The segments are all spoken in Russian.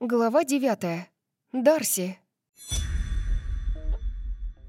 Глава девятая. Дарси.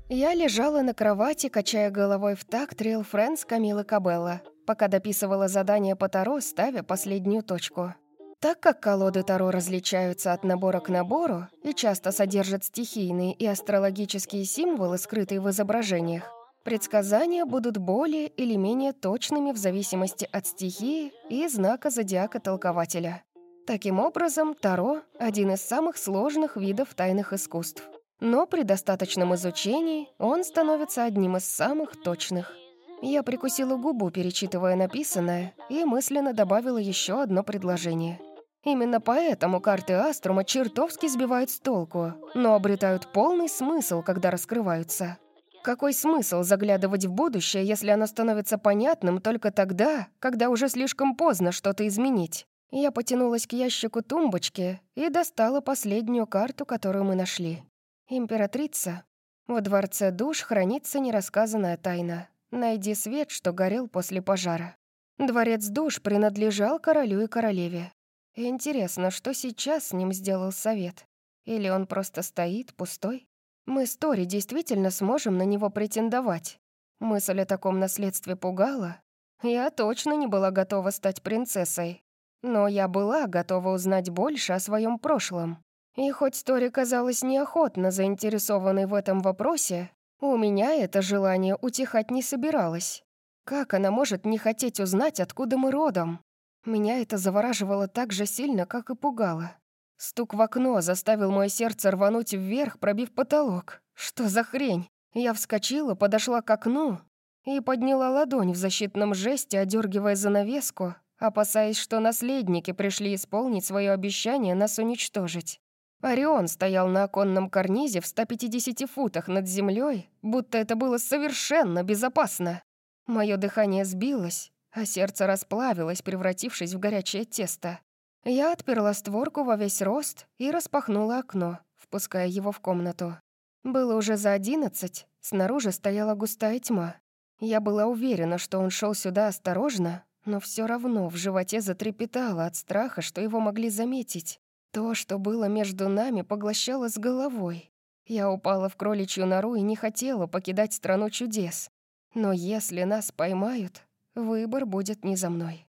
Я лежала на кровати, качая головой в такт Real Friends Камилы Кабелла, пока дописывала задание по Таро, ставя последнюю точку. Так как колоды Таро различаются от набора к набору и часто содержат стихийные и астрологические символы, скрытые в изображениях, предсказания будут более или менее точными в зависимости от стихии и знака зодиака толкователя. Таким образом, Таро — один из самых сложных видов тайных искусств. Но при достаточном изучении он становится одним из самых точных. Я прикусила губу, перечитывая написанное, и мысленно добавила еще одно предложение. Именно поэтому карты Аструма чертовски сбивают с толку, но обретают полный смысл, когда раскрываются. Какой смысл заглядывать в будущее, если оно становится понятным только тогда, когда уже слишком поздно что-то изменить? Я потянулась к ящику тумбочки и достала последнюю карту, которую мы нашли. Императрица. Во дворце душ хранится нерассказанная тайна. Найди свет, что горел после пожара. Дворец душ принадлежал королю и королеве. Интересно, что сейчас с ним сделал совет? Или он просто стоит, пустой? Мы с Тори действительно сможем на него претендовать. Мысль о таком наследстве пугала. Я точно не была готова стать принцессой, но я была готова узнать больше о своем прошлом. И хоть Тори казалась неохотно заинтересованной в этом вопросе, у меня это желание утихать не собиралось. Как она может не хотеть узнать, откуда мы родом? Меня это завораживало так же сильно, как и пугало. Стук в окно заставил мое сердце рвануть вверх, пробив потолок. Что за хрень? Я вскочила, подошла к окну и подняла ладонь в защитном жесте, одергивая занавеску, опасаясь, что наследники пришли исполнить свое обещание нас уничтожить. Орион стоял на оконном карнизе в 150 футах над землей, будто это было совершенно безопасно. Мое дыхание сбилось, а сердце расплавилось, превратившись в горячее тесто. Я отперла створку во весь рост и распахнула окно, впуская его в комнату. Было уже за одиннадцать, снаружи стояла густая тьма. Я была уверена, что он шел сюда осторожно, но все равно в животе затрепетало от страха, что его могли заметить. То, что было между нами, поглощало с головой. Я упала в кроличью нору и не хотела покидать страну чудес. Но если нас поймают, выбор будет не за мной.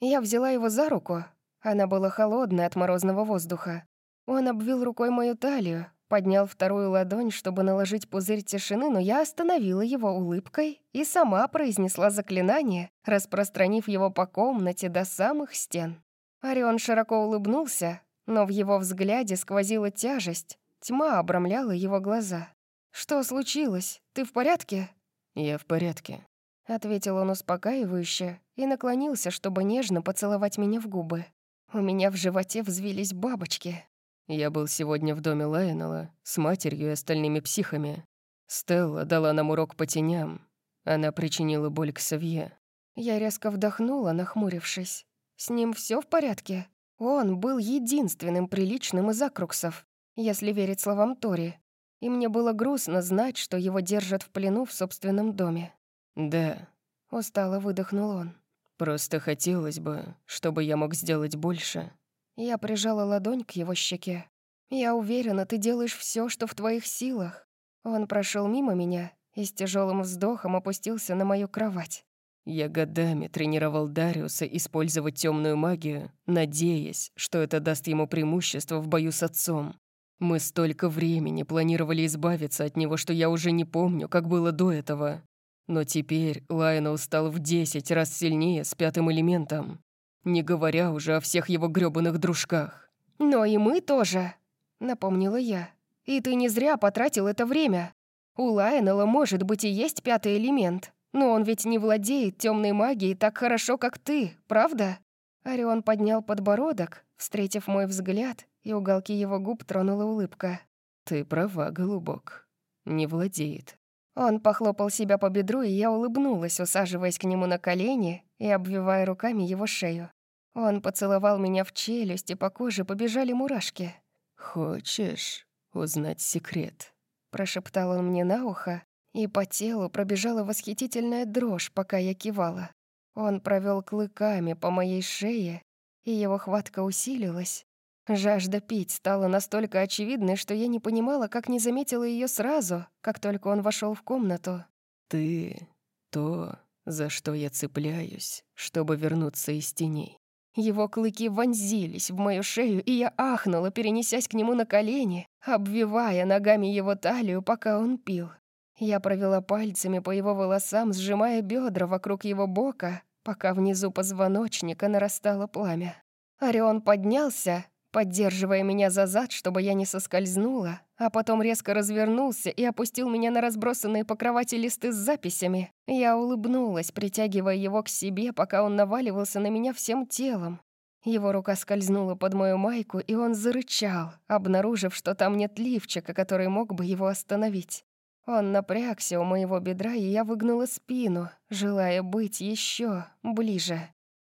Я взяла его за руку. Она была холодная от морозного воздуха. Он обвил рукой мою талию, Поднял вторую ладонь, чтобы наложить пузырь тишины, но я остановила его улыбкой и сама произнесла заклинание, распространив его по комнате до самых стен. Орион широко улыбнулся, но в его взгляде сквозила тяжесть, тьма обрамляла его глаза. «Что случилось? Ты в порядке?» «Я в порядке», — ответил он успокаивающе и наклонился, чтобы нежно поцеловать меня в губы. У меня в животе взвились бабочки. Я был сегодня в доме Лайонела с матерью и остальными психами. Стелла дала нам урок по теням. Она причинила боль к Савье. Я резко вдохнула, нахмурившись. С ним все в порядке? Он был единственным приличным из акруксов, если верить словам Тори. И мне было грустно знать, что его держат в плену в собственном доме. «Да», — устало выдохнул он. «Просто хотелось бы, чтобы я мог сделать больше, я прижала ладонь к его щеке. «Я уверена, ты делаешь все, что в твоих силах». Он прошел мимо меня и с тяжелым вздохом опустился на мою кровать. Я годами тренировал Дариуса использовать темную магию, надеясь, что это даст ему преимущество в бою с отцом. Мы столько времени планировали избавиться от него, что я уже не помню, как было до этого. Но теперь Лайонел стал в десять раз сильнее с пятым элементом. Не говоря уже о всех его грёбаных дружках. «Но и мы тоже», — напомнила я. «И ты не зря потратил это время. У Лайонела, может быть, и есть пятый элемент, но он ведь не владеет темной магией так хорошо, как ты, правда?» Орион поднял подбородок, встретив мой взгляд, и уголки его губ тронула улыбка. «Ты права, голубок. Не владеет». Он похлопал себя по бедру, и я улыбнулась, усаживаясь к нему на колени и обвивая руками его шею. Он поцеловал меня в челюсть, и по коже побежали мурашки. «Хочешь узнать секрет?» Прошептал он мне на ухо, и по телу пробежала восхитительная дрожь, пока я кивала. Он провел клыками по моей шее, и его хватка усилилась. Жажда пить стала настолько очевидной, что я не понимала, как не заметила ее сразу, как только он вошел в комнату. «Ты — то, за что я цепляюсь, чтобы вернуться из теней». Его клыки вонзились в мою шею, и я ахнула, перенесясь к нему на колени, обвивая ногами его талию, пока он пил. Я провела пальцами по его волосам, сжимая бедра вокруг его бока, пока внизу позвоночника нарастало пламя. Орион поднялся, поддерживая меня за зад, чтобы я не соскользнула, а потом резко развернулся и опустил меня на разбросанные по кровати листы с записями. Я улыбнулась, притягивая его к себе, пока он наваливался на меня всем телом. Его рука скользнула под мою майку, и он зарычал, обнаружив, что там нет лифчика, который мог бы его остановить. Он напрягся у моего бедра, и я выгнула спину, желая быть еще ближе.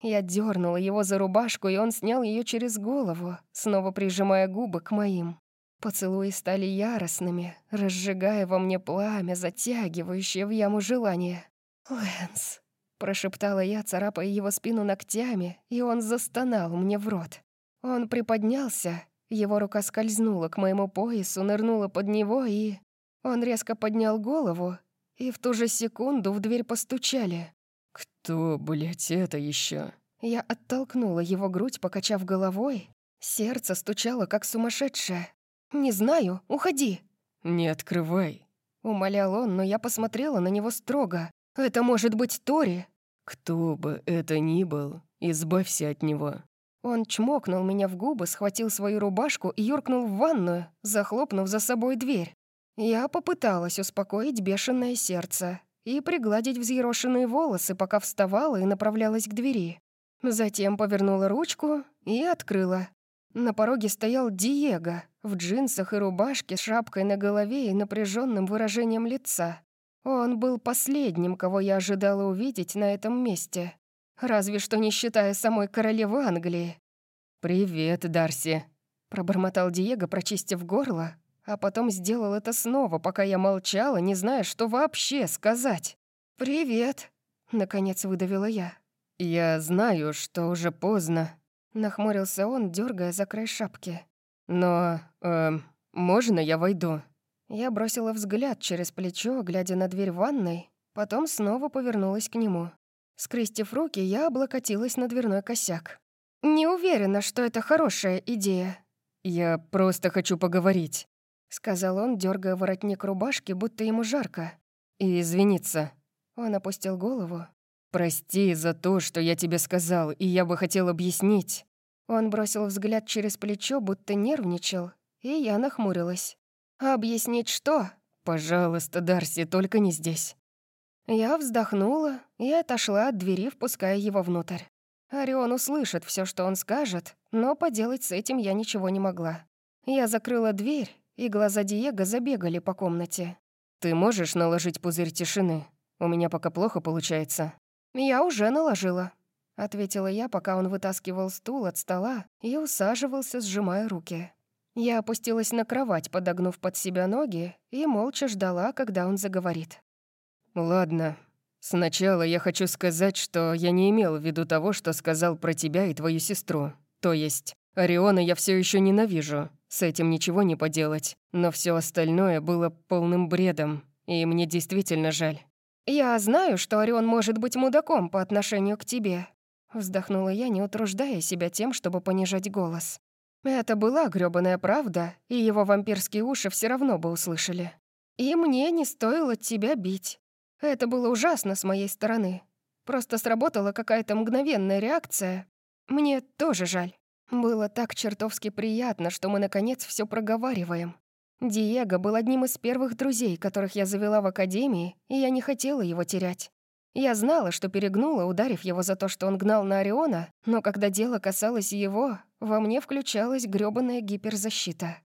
Я дернула его за рубашку, и он снял ее через голову, снова прижимая губы к моим. Поцелуи стали яростными, разжигая во мне пламя, затягивающее в яму желание. «Лэнс», — прошептала я, царапая его спину ногтями, и он застонал мне в рот. Он приподнялся, его рука скользнула к моему поясу, нырнула под него, и... Он резко поднял голову, и в ту же секунду в дверь постучали. «Кто, блядь, это еще? Я оттолкнула его грудь, покачав головой. Сердце стучало, как сумасшедшее. «Не знаю, уходи!» «Не открывай!» Умолял он, но я посмотрела на него строго. «Это может быть Тори!» «Кто бы это ни был, избавься от него!» Он чмокнул меня в губы, схватил свою рубашку и юркнул в ванную, захлопнув за собой дверь. Я попыталась успокоить бешеное сердце и пригладить взъерошенные волосы, пока вставала и направлялась к двери. Затем повернула ручку и открыла. На пороге стоял Диего в джинсах и рубашке с шапкой на голове и напряженным выражением лица. Он был последним, кого я ожидала увидеть на этом месте. Разве что не считая самой королевы Англии. «Привет, Дарси», — пробормотал Диего, прочистив горло, а потом сделал это снова, пока я молчала, не зная, что вообще сказать. «Привет», — наконец выдавила я. «Я знаю, что уже поздно», — нахмурился он, дергая за край шапки. «Но, э, можно я войду?» Я бросила взгляд через плечо, глядя на дверь ванной, потом снова повернулась к нему. Скрестив руки, я облокотилась на дверной косяк. «Не уверена, что это хорошая идея». «Я просто хочу поговорить». — сказал он, дергая воротник рубашки, будто ему жарко. «И извиниться». Он опустил голову. «Прости за то, что я тебе сказал, и я бы хотел объяснить». Он бросил взгляд через плечо, будто нервничал, и я нахмурилась. «Объяснить что?» «Пожалуйста, Дарси, только не здесь». Я вздохнула и отошла от двери, впуская его внутрь. Орион услышит все, что он скажет, но поделать с этим я ничего не могла. Я закрыла дверь и глаза Диего забегали по комнате. «Ты можешь наложить пузырь тишины? У меня пока плохо получается». «Я уже наложила», — ответила я, пока он вытаскивал стул от стола и усаживался, сжимая руки. Я опустилась на кровать, подогнув под себя ноги, и молча ждала, когда он заговорит. «Ладно. Сначала я хочу сказать, что я не имел в виду того, что сказал про тебя и твою сестру. То есть, Ориона я все еще ненавижу. С этим ничего не поделать. Но все остальное было полным бредом, и мне действительно жаль. «Я знаю, что Орион может быть мудаком по отношению к тебе», вздохнула я, не утруждая себя тем, чтобы понижать голос. Это была грёбаная правда, и его вампирские уши все равно бы услышали. И мне не стоило тебя бить. Это было ужасно с моей стороны. Просто сработала какая-то мгновенная реакция. Мне тоже жаль. Было так чертовски приятно, что мы, наконец, все проговариваем. Диего был одним из первых друзей, которых я завела в академии, и я не хотела его терять. Я знала, что перегнула, ударив его за то, что он гнал на Ориона, но когда дело касалось его, во мне включалась грёбаная гиперзащита.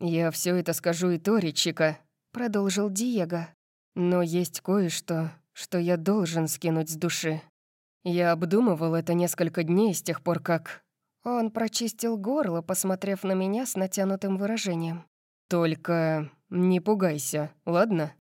«Я все это скажу и Тори, Чика», — продолжил Диего. «Но есть кое-что, что я должен скинуть с души. Я обдумывал это несколько дней с тех пор, как он прочистил горло, посмотрев на меня с натянутым выражением. «Только не пугайся, ладно?»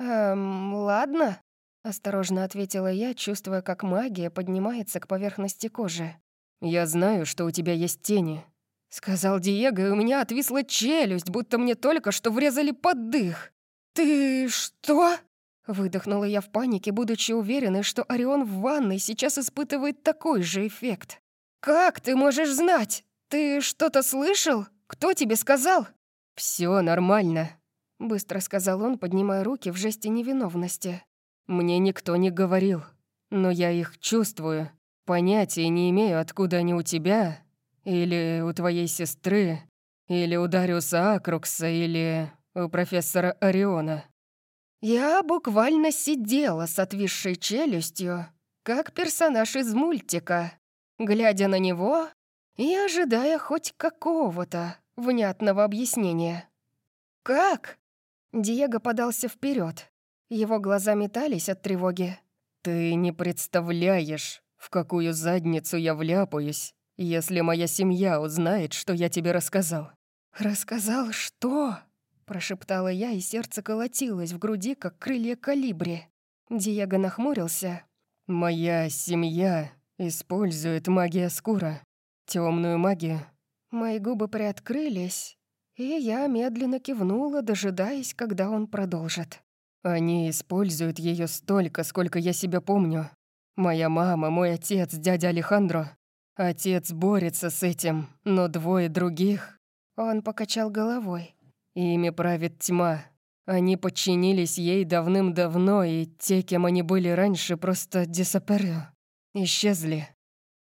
«Эм, ладно», — осторожно ответила я, чувствуя, как магия поднимается к поверхности кожи. «Я знаю, что у тебя есть тени», — Сказал Диего, и у меня отвисла челюсть, будто мне только что врезали под дых. «Ты что?» Выдохнула я в панике, будучи уверенной, что Орион в ванной сейчас испытывает такой же эффект. «Как ты можешь знать? Ты что-то слышал? Кто тебе сказал?» Все нормально», — быстро сказал он, поднимая руки в жесте невиновности. «Мне никто не говорил, но я их чувствую. Понятия не имею, откуда они у тебя, или у твоей сестры, или у Дариуса Акрукса, или у профессора Ориона. Я буквально сидела с отвисшей челюстью, как персонаж из мультика, глядя на него и ожидая хоть какого-то внятного объяснения. «Как?» Диего подался вперед. Его глаза метались от тревоги. «Ты не представляешь, в какую задницу я вляпаюсь, если моя семья узнает, что я тебе рассказал». «Рассказал что?» — прошептала я, и сердце колотилось в груди, как крылья калибри. Диего нахмурился. «Моя семья использует магия скура, темную магию». Мои губы приоткрылись, и я медленно кивнула, дожидаясь, когда он продолжит. «Они используют ее столько, сколько я себя помню. Моя мама, мой отец, дядя Алехандро Отец борется с этим, но двое других... Он покачал головой. Ими правит тьма. Они подчинились ей давным-давно, и те, кем они были раньше, просто дисаперю. Исчезли.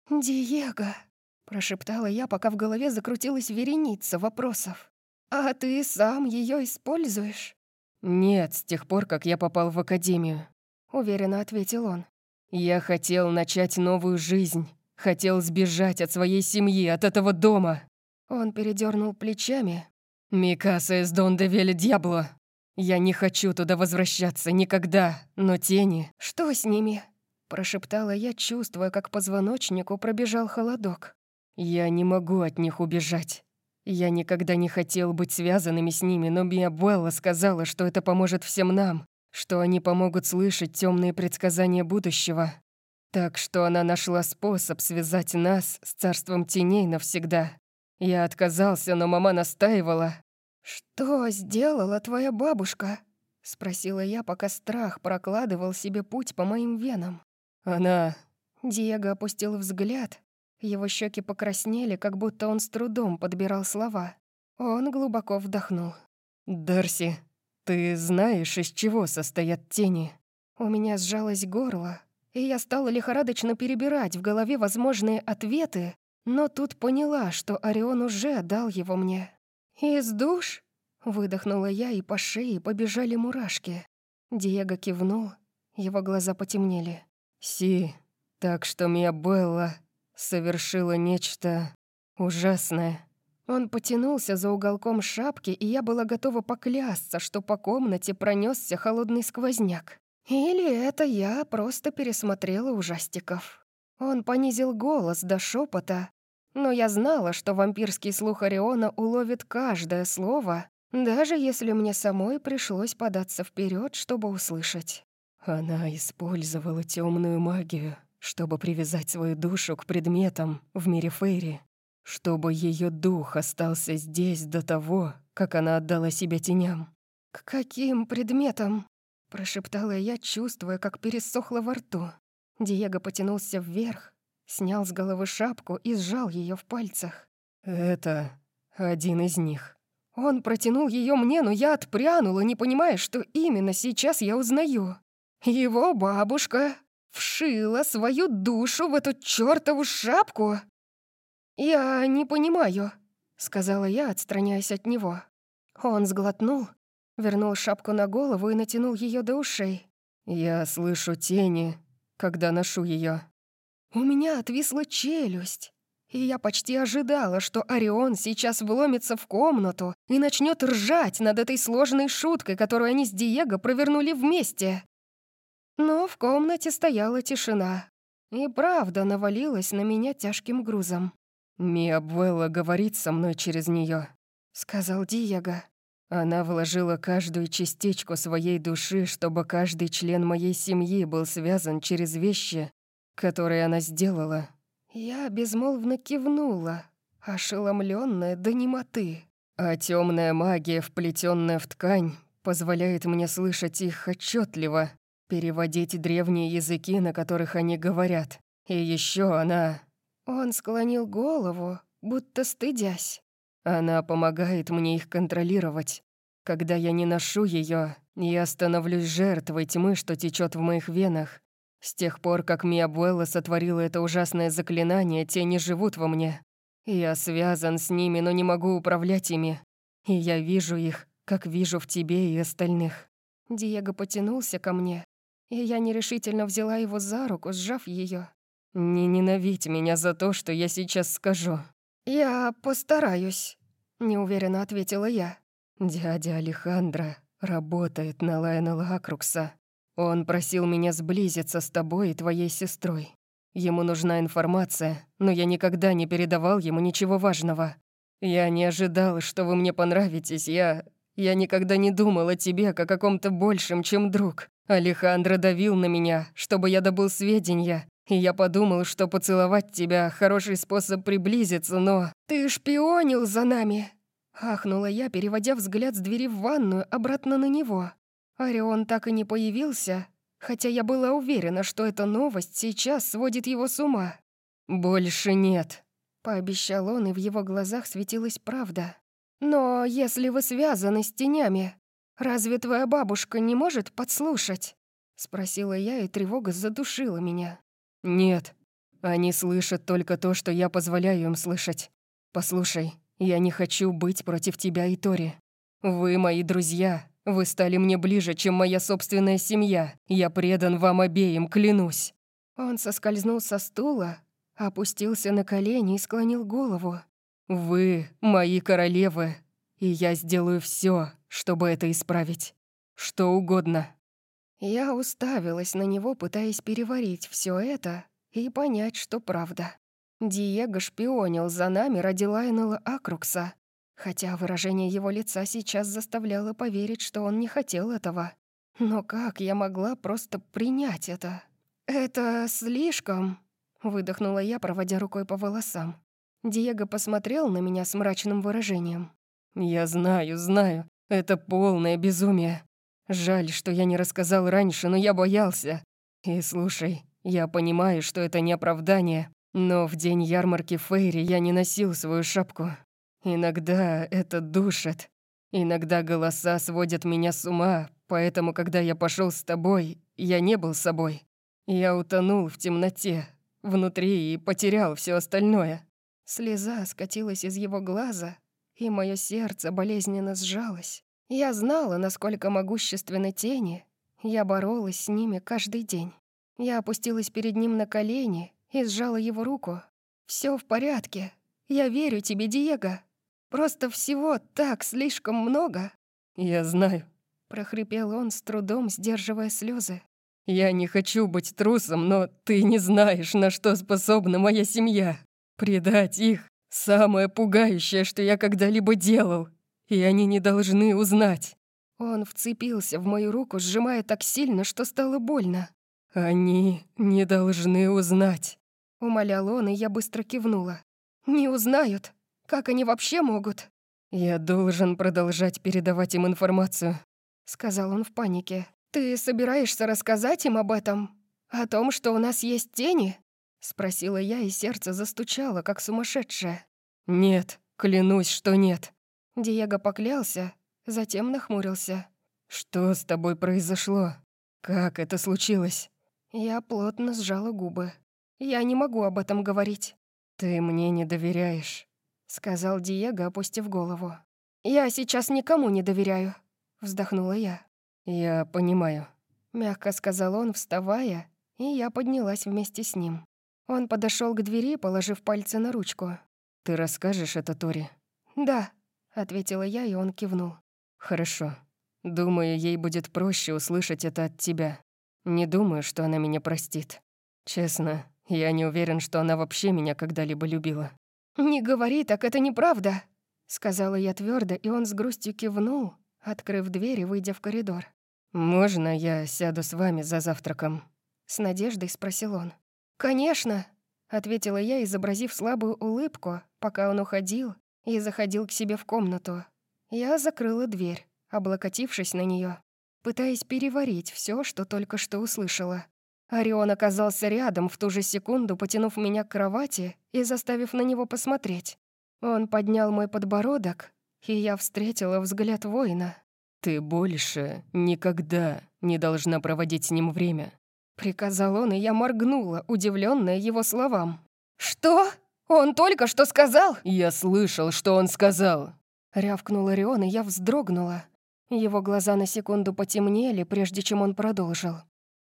«Диего», — прошептала я, пока в голове закрутилась вереница вопросов. «А ты сам ее используешь?» «Нет, с тех пор, как я попал в академию», — уверенно ответил он. «Я хотел начать новую жизнь, Хотел сбежать от своей семьи, от этого дома. Он передернул плечами. «Микаса из Дон де Веле Дьябло. Я не хочу туда возвращаться никогда, но тени...» «Что с ними?» Прошептала я, чувствуя, как позвоночнику пробежал холодок. «Я не могу от них убежать. Я никогда не хотел быть связанными с ними, но Мия Белла сказала, что это поможет всем нам, что они помогут слышать темные предсказания будущего. Так что она нашла способ связать нас с царством теней навсегда. Я отказался, но мама настаивала. «Что сделала твоя бабушка?» — спросила я, пока страх прокладывал себе путь по моим венам. «Она...» Диего опустил взгляд. Его щеки покраснели, как будто он с трудом подбирал слова. Он глубоко вдохнул. «Дарси, ты знаешь, из чего состоят тени?» У меня сжалось горло, и я стала лихорадочно перебирать в голове возможные ответы, но тут поняла, что Орион уже дал его мне. «Из душ?» — выдохнула я, и по шее побежали мурашки. Диего кивнул, его глаза потемнели. «Си, так что Мия Белла совершила нечто ужасное». Он потянулся за уголком шапки, и я была готова поклясться, что по комнате пронесся холодный сквозняк. Или это я просто пересмотрела ужастиков. Он понизил голос до шепота, но я знала, что вампирский слух Ориона уловит каждое слово, даже если мне самой пришлось податься вперед, чтобы услышать. Она использовала темную магию, чтобы привязать свою душу к предметам в мире Фейри, чтобы ее дух остался здесь до того, как она отдала себя теням. «К каким предметам?» Прошептала я, чувствуя, как пересохло во рту. Диего потянулся вверх, снял с головы шапку и сжал ее в пальцах. «Это один из них». Он протянул ее мне, но я отпрянула, не понимая, что именно сейчас я узнаю. Его бабушка вшила свою душу в эту чертову шапку. «Я не понимаю», — сказала я, отстраняясь от него. Он сглотнул, Вернул шапку на голову и натянул ее до ушей. «Я слышу тени, когда ношу ее. У меня отвисла челюсть, и я почти ожидала, что Орион сейчас вломится в комнату и начнет ржать над этой сложной шуткой, которую они с Диего провернули вместе. Но в комнате стояла тишина, и правда навалилась на меня тяжким грузом. «Мия Буэлла говорит со мной через нее, сказал Диего. Она вложила каждую частичку своей души, чтобы каждый член моей семьи был связан через вещи, которые она сделала. Я безмолвно кивнула, ошеломленная до немоты. А темная магия, вплетенная в ткань, позволяет мне слышать их отчетливо, переводить древние языки, на которых они говорят. И еще она... Он склонил голову, будто стыдясь. Она помогает мне их контролировать. Когда я не ношу ее, я становлюсь жертвой тьмы, что течет в моих венах. С тех пор, как Миабуэлла сотворила это ужасное заклинание, тени живут во мне. Я связан с ними, но не могу управлять ими. И я вижу их, как вижу в тебе и остальных». Диего потянулся ко мне, и я нерешительно взяла его за руку, сжав ее. «Не ненавидь меня за то, что я сейчас скажу». «Я постараюсь», — неуверенно ответила я. «Дядя Алехандро работает на Лайонела Акрукса. Он просил меня сблизиться с тобой и твоей сестрой. Ему нужна информация, но я никогда не передавал ему ничего важного. Я не ожидал, что вы мне понравитесь, я... Я никогда не думал о тебе как о ком-то большем, чем друг. Алехандро давил на меня, чтобы я добыл сведения, и я подумал, что поцеловать тебя — хороший способ приблизиться, но... «Ты шпионил за нами!» Ахнула я, переводя взгляд с двери в ванную обратно на него. Орион так и не появился, хотя я была уверена, что эта новость сейчас сводит его с ума. «Больше нет», — пообещал он, и в его глазах светилась правда. «Но если вы связаны с тенями, разве твоя бабушка не может подслушать?» — спросила я, и тревога задушила меня. «Нет, они слышат только то, что я позволяю им слышать. Послушай, я не хочу быть против тебя и Тори. Вы мои друзья, вы стали мне ближе, чем моя собственная семья. Я предан вам обеим, клянусь». Он соскользнул со стула, опустился на колени и склонил голову. «Вы мои королевы, и я сделаю все, чтобы это исправить. Что угодно». Я уставилась на него, пытаясь переварить все это и понять, что правда. Диего шпионил за нами ради Лайнела Акрукса, хотя выражение его лица сейчас заставляло поверить, что он не хотел этого. Но как я могла просто принять это? «Это слишком...» — выдохнула я, проводя рукой по волосам. Диего посмотрел на меня с мрачным выражением. «Я знаю, знаю. Это полное безумие. Жаль, что я не рассказал раньше, но я боялся. И слушай, я понимаю, что это не оправдание, но в день ярмарки Фейри я не носил свою шапку. Иногда это душит. Иногда голоса сводят меня с ума, поэтому, когда я пошел с тобой, я не был собой. Я утонул в темноте, внутри и потерял все остальное. Слеза скатилась из его глаза, и мое сердце болезненно сжалось. Я знала, насколько могущественны тени. Я боролась с ними каждый день. Я опустилась перед ним на колени и сжала его руку. Все в порядке. Я верю тебе, Диего. Просто всего так слишком много». «Я знаю», — прохрипел он, с трудом сдерживая слезы. «Я не хочу быть трусом, но ты не знаешь, на что способна моя семья. Предать их — самое пугающее, что я когда-либо делал, и они не должны узнать». Он вцепился в мою руку, сжимая так сильно, что стало больно. «Они не должны узнать», — умолял он, и я быстро кивнула. «Не узнают. Как они вообще могут?» «Я должен продолжать передавать им информацию», — сказал он в панике. «Ты собираешься рассказать им об этом? О том, что у нас есть тени?» — спросила я, и сердце застучало, как сумасшедшее. «Нет, клянусь, что нет». Диего поклялся, затем нахмурился. «Что с тобой произошло? Как это случилось?» Я плотно сжала губы. «Я не могу об этом говорить». «Ты мне не доверяешь» сказал Диего, опустив голову. «Я сейчас никому не доверяю», — вздохнула я. «Я понимаю», — мягко сказал он, вставая, и я поднялась вместе с ним. Он подошел к двери, положив пальцы на ручку. «Ты расскажешь это Тори?» «Да», — ответила я, и он кивнул. «Хорошо. Думаю, ей будет проще услышать это от тебя. Не думаю, что она меня простит. Честно, я не уверен, что она вообще меня когда-либо любила. «Не говори так, это неправда», — сказала я твердо, и он с грустью кивнул, открыв дверь и выйдя в коридор. «Можно я сяду с вами за завтраком?» — с надеждой спросил он. «Конечно», — ответила я, изобразив слабую улыбку, пока он уходил и заходил к себе в комнату. Я закрыла дверь, облокотившись на нее, пытаясь переварить все, что только что услышала. Орион оказался рядом в ту же секунду, потянув меня к кровати и заставив на него посмотреть. Он поднял мой подбородок, и я встретила взгляд воина. «Ты больше никогда не должна проводить с ним время», — приказал он, и я моргнула, удивленная его словам. «Что? Он только что сказал?» «Я слышал, что он сказал», — рявкнул Орион, и я вздрогнула. Его глаза на секунду потемнели, прежде чем он продолжил.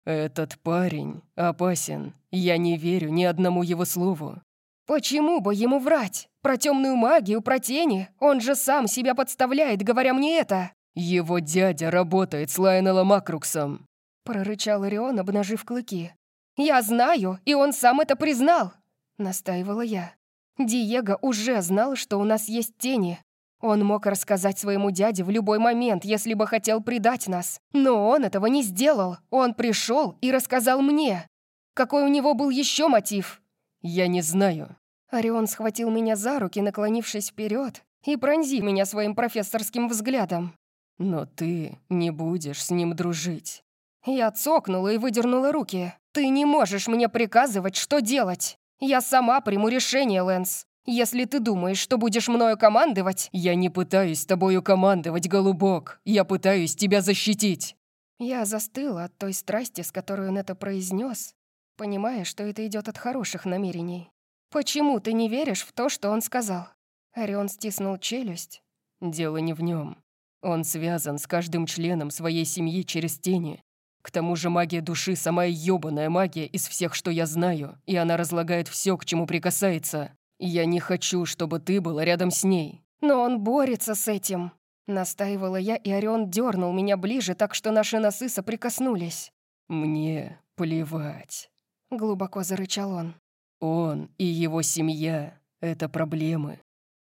«Этот парень опасен. Я не верю ни одному его слову». «Почему бы ему врать? Про темную магию, про тени? Он же сам себя подставляет, говоря мне это!» «Его дядя работает с Лайнелом Акруксом», — прорычал Орион, обнажив клыки. «Я знаю, и он сам это признал!» — настаивала я. «Диего уже знал, что у нас есть тени, он мог рассказать своему дяде в любой момент, если бы хотел предать нас. Но он этого не сделал. Он пришел и рассказал мне. Какой у него был еще мотив? Я не знаю. Орион схватил меня за руки, наклонившись вперед, и пронзив меня своим профессорским взглядом. Но ты не будешь с ним дружить. Я цокнула и выдернула руки. Ты не можешь мне приказывать, что делать. Я сама приму решение, Лэнс. Если ты думаешь, что будешь мною командовать...» «Я не пытаюсь тобою командовать, голубок. Я пытаюсь тебя защитить». Я застыла от той страсти, с которой он это произнес, понимая, что это идет от хороших намерений. «Почему ты не веришь в то, что он сказал?» Орион стиснул челюсть. «Дело не в нем. Он связан с каждым членом своей семьи через тени. К тому же магия души — самая ёбаная магия из всех, что я знаю, и она разлагает все, к чему прикасается. «Я не хочу, чтобы ты была рядом с ней». «Но он борется с этим», — настаивала я, и Орион дернул меня ближе, так что наши носы соприкоснулись. «Мне плевать», — глубоко зарычал он. «Он и его семья — это проблемы.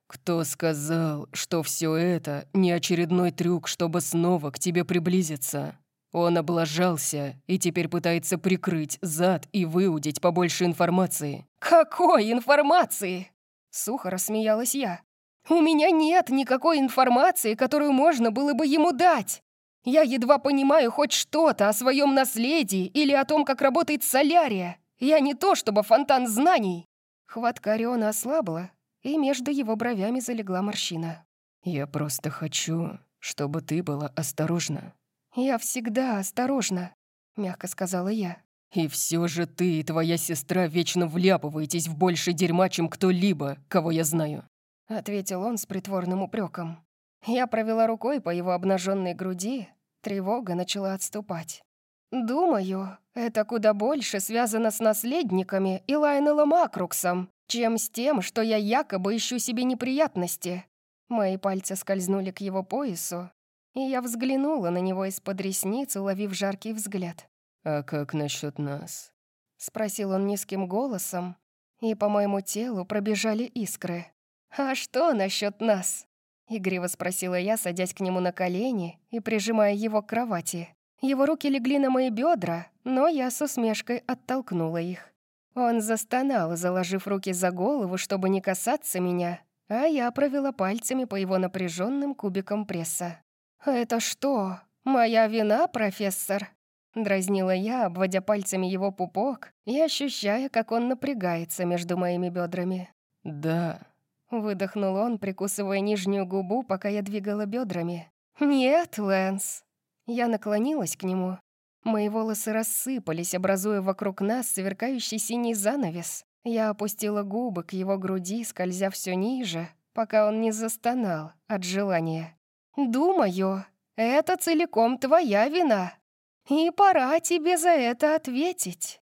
Кто сказал, что все это не очередной трюк, чтобы снова к тебе приблизиться? Он облажался и теперь пытается прикрыть зад и выудить побольше информации. «Какой информации?» Сухо рассмеялась я. «У меня нет никакой информации, которую можно было бы ему дать. Я едва понимаю хоть что-то о своем наследии или о том, как работает солярия. Я не то чтобы фонтан знаний». Хватка Ориона ослабла, и между его бровями залегла морщина. «Я просто хочу, чтобы ты была осторожна», «Я всегда осторожна», — мягко сказала я. «И все же ты и твоя сестра вечно вляпываетесь в больше дерьма, чем кто-либо, кого я знаю», — ответил он с притворным упреком. Я провела рукой по его обнаженной груди, тревога начала отступать. «Думаю, это куда больше связано с наследниками и Лайнелом Акруксом, чем с тем, что я якобы ищу себе неприятности». Мои пальцы скользнули к его поясу, и я взглянула на него из-под ресниц, уловив жаркий взгляд. «А как насчет нас?» — спросил он низким голосом, и по моему телу пробежали искры. «А что насчет нас?» — игриво спросила я, садясь к нему на колени и прижимая его к кровати. Его руки легли на мои бедра, но я с усмешкой оттолкнула их. Он застонал, заложив руки за голову, чтобы не касаться меня, а я провела пальцами по его напряженным кубикам пресса. «Это что, моя вина, профессор?» Дразнила я, обводя пальцами его пупок и ощущая, как он напрягается между моими бедрами. «Да», — выдохнул он, прикусывая нижнюю губу, пока я двигала бедрами. «Нет, Лэнс». Я наклонилась к нему. Мои волосы рассыпались, образуя вокруг нас сверкающий синий занавес. Я опустила губы к его груди, скользя все ниже, пока он не застонал от желания. «Думаю, это целиком твоя вина, и пора тебе за это ответить».